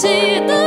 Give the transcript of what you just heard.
see the